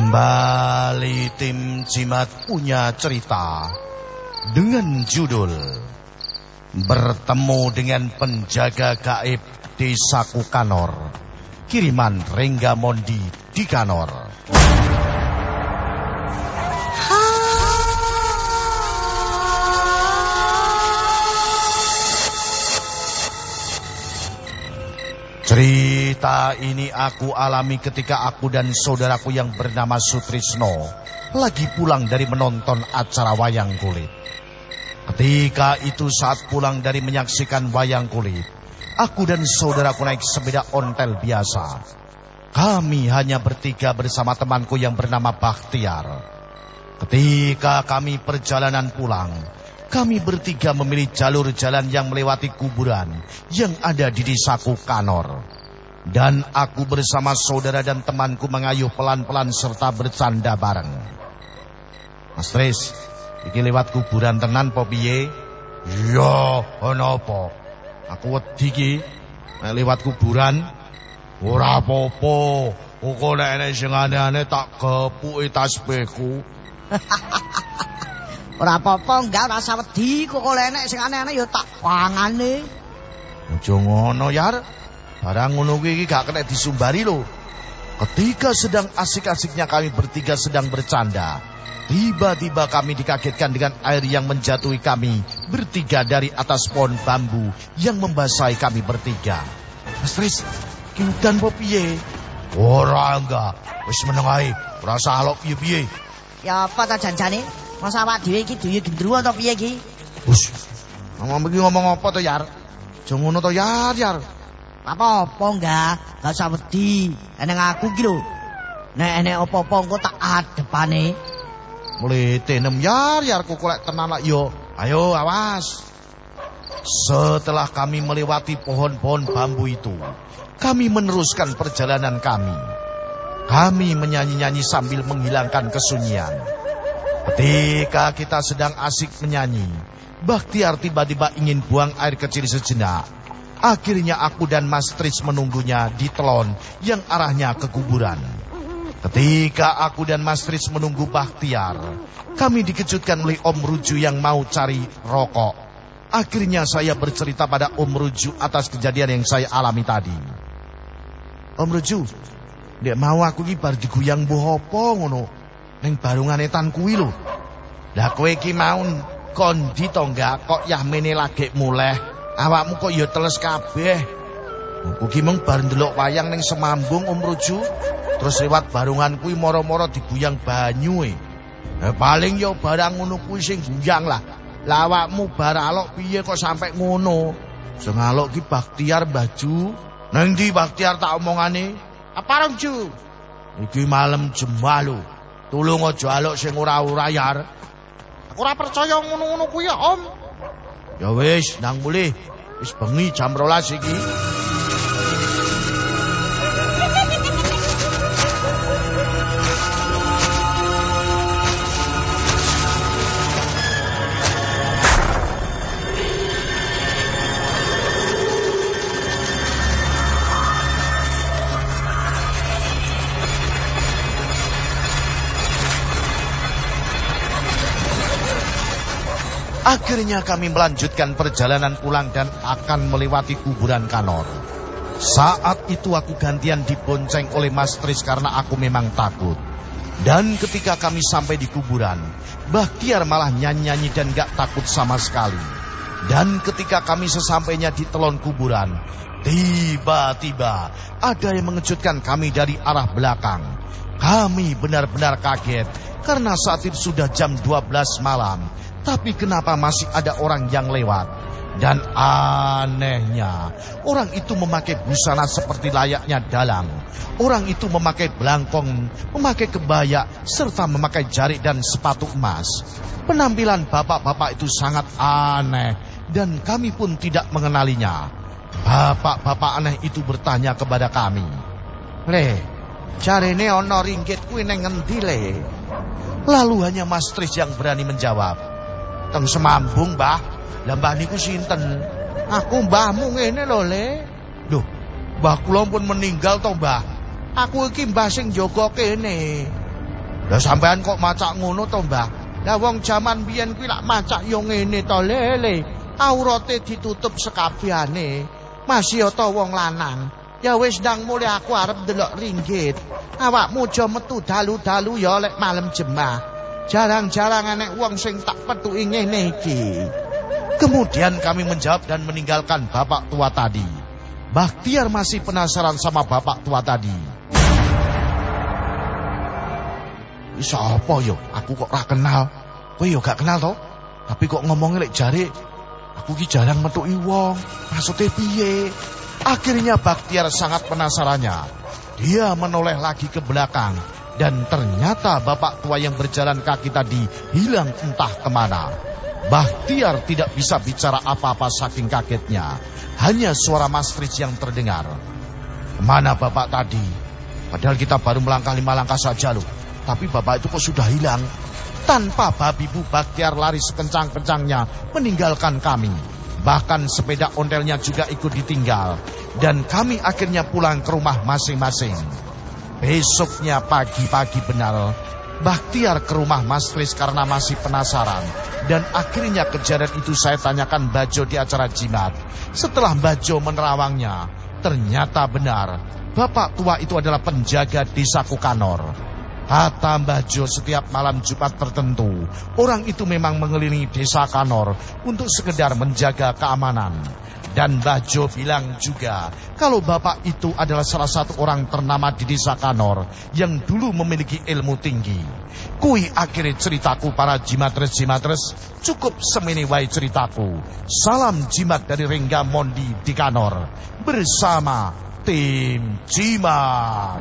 Kembali tim Jimat punya cerita dengan judul Bertemu dengan penjaga gaib Desa Kukanor. Kiriman Rengga Mondi di Kanor. Cerita ini aku alami ketika aku dan saudaraku yang bernama Sutrisno lagi pulang dari menonton acara wayang kulit. Ketika itu saat pulang dari menyaksikan wayang kulit, aku dan saudaraku naik sepeda ontel biasa. Kami hanya bertiga bersama temanku yang bernama Bakhtiar. Ketika kami perjalanan pulang, kami bertiga memilih jalur jalan yang melewati kuburan yang ada di desaku Kanor. Dan aku bersama saudara dan temanku mengayuh pelan-pelan serta bercanda bareng. Mas Tris, iki lewat kuburan tenan po piye? Ya, ana apa? Aku wedi lewat kuburan ora apa-apa. Kok nek enek sing aneh-aneh tak gepuki tasbihku. Ora apa-apa, enggak rasa wedi kok oleh enek sing aneh-aneh ya tak pangane. Aja ngono, Yar. Barang ngono kuwi iki gak kena disumbari lho. Ketika sedang asik-asiknya kami bertiga sedang bercanda, tiba-tiba kami dikagetkan dengan air yang menjatuhi kami bertiga dari atas pohon bambu yang membasahi kami bertiga. Mas Tris, ki udan po piye? Ora enggak, wis meneng ae, ora salok piye-piye. Ya apa ta janjane? Masa awak dhewe iki duwe gendruwo to piye iki? Bus, ngomong iki ngomong apa to, Yar? Aja ngono to, Yar, Yar. Apa-apa enggak, enggak usah wedi. Enek aku iki lho. Nek enek apa-apa engko tak adepane. Mlete nem Yar, Yar kok lek tenan lak yo. Ayo, awas. Setelah kami melewati pohon-pohon bambu itu, kami meneruskan perjalanan kami. Kami menyanyi-nyanyi sambil menghilangkan kesunyian. Ketika kita sedang asik menyanyi, Bakhtiar tiba-tiba ingin buang air kecil sejenak. Akhirnya aku dan Mas Tris menunggunya di telon yang arahnya ke kuburan. Ketika aku dan Mas Tris menunggu Bakhtiar, kami dikejutkan oleh Om Ruju yang mau cari rokok. Akhirnya saya bercerita pada Om Ruju atas kejadian yang saya alami tadi. Om Ruju, Dek mau aku iki bar diguyang apa ngono. Ning barungane tan kuwi lho. Lah kowe iki mau kondi to enggak kok yahmene lagi muleh. Awakmu kok ya teles kabeh. Aku ki mung bar ndelok wayang ning Semambung Om Ruju. Terus lewat barungan kuwi moro-moro diguyang banyu e. Eh, paling ya barang ngono kuwi sing guyang lah. Lah awakmu bar alok piye kok sampe ngono? Sing alok ki Bakhtiar baju. Nang ndi Bakhtiar tak omongane? Apa Ju? Iki malam jembah lho. Tulung aja alok sing ora-ora yar. Ora percaya ngono-ngono kuwi Om. Ya wis, nang mulih. Wis bengi jam 12 iki. Akhirnya kami melanjutkan perjalanan pulang dan akan melewati kuburan Kanor. Saat itu aku gantian dibonceng oleh Mas Tris karena aku memang takut. Dan ketika kami sampai di kuburan, Bakhtiar malah nyanyi-nyanyi dan gak takut sama sekali. Dan ketika kami sesampainya di telon kuburan, tiba-tiba ada yang mengejutkan kami dari arah belakang. Kami benar-benar kaget karena saat itu sudah jam 12 malam tapi kenapa masih ada orang yang lewat? Dan anehnya, orang itu memakai busana seperti layaknya dalang. Orang itu memakai belangkong, memakai kebaya, serta memakai jari dan sepatu emas. Penampilan bapak-bapak itu sangat aneh, dan kami pun tidak mengenalinya. Bapak-bapak aneh itu bertanya kepada kami, Le, jarene ono ringgit kuwi neng ngendi le? Lalu hanya Mas Tris yang berani menjawab, teng Semambung, Mbah. Lah Mbah niku sinten? Aku mbahmu ngene lho, Le. Duh, Mbah kula pun meninggal to, Mbah. Aku iki Mbah sing jaga kene. Lah sampean kok macak ngono to, Mbah? Lah wong jaman biyen kuwi lak macak yo ngene to lele. Aurate ditutup sekabehane. Masih to wong lanang. Ya wis ndang mulai aku arep delok ringgit. Awakmu aja metu dalu-dalu ya lek malam jemah. Jarang-jarang anek wong sing tak petuki ngene iki. Kemudian kami menjawab dan meninggalkan bapak tua tadi. Bakhtiar masih penasaran sama bapak tua tadi. Siapa yo? Aku kok ora kenal. Kowe yo gak kenal to? Tapi kok ngomongnya lek jare aku ki jarang metuki wong. Maksudnya piye? Akhirnya Bakhtiar sangat penasarannya. Dia menoleh lagi ke belakang dan ternyata bapak tua yang berjalan kaki tadi hilang entah ke mana. Bahtiar tidak bisa bicara apa-apa saking kagetnya. Hanya suara Mas Tris yang terdengar. Ke mana bapak tadi? Padahal kita baru melangkah lima langkah saja loh. Tapi bapak itu kok sudah hilang. Tanpa babi bu Bahtiar lari sekencang-kencangnya meninggalkan kami. Bahkan sepeda ontelnya juga ikut ditinggal. Dan kami akhirnya pulang ke rumah masing-masing. Besoknya pagi-pagi benar, Bakhtiar ke rumah Mas Tris karena masih penasaran. Dan akhirnya kejadian itu saya tanyakan Bajo di acara jimat. Setelah Bajo menerawangnya, ternyata benar. Bapak tua itu adalah penjaga desa Kukanor. Kata Mbah Jo setiap malam Jumat tertentu, orang itu memang mengelilingi desa Kanor untuk sekedar menjaga keamanan. Dan Mbah Jo bilang juga, kalau bapak itu adalah salah satu orang ternama di desa Kanor yang dulu memiliki ilmu tinggi. Kui akhirnya ceritaku para jimatres-jimatres, cukup semini wai ceritaku. Salam jimat dari Rengga Mondi di Kanor, bersama tim jimat.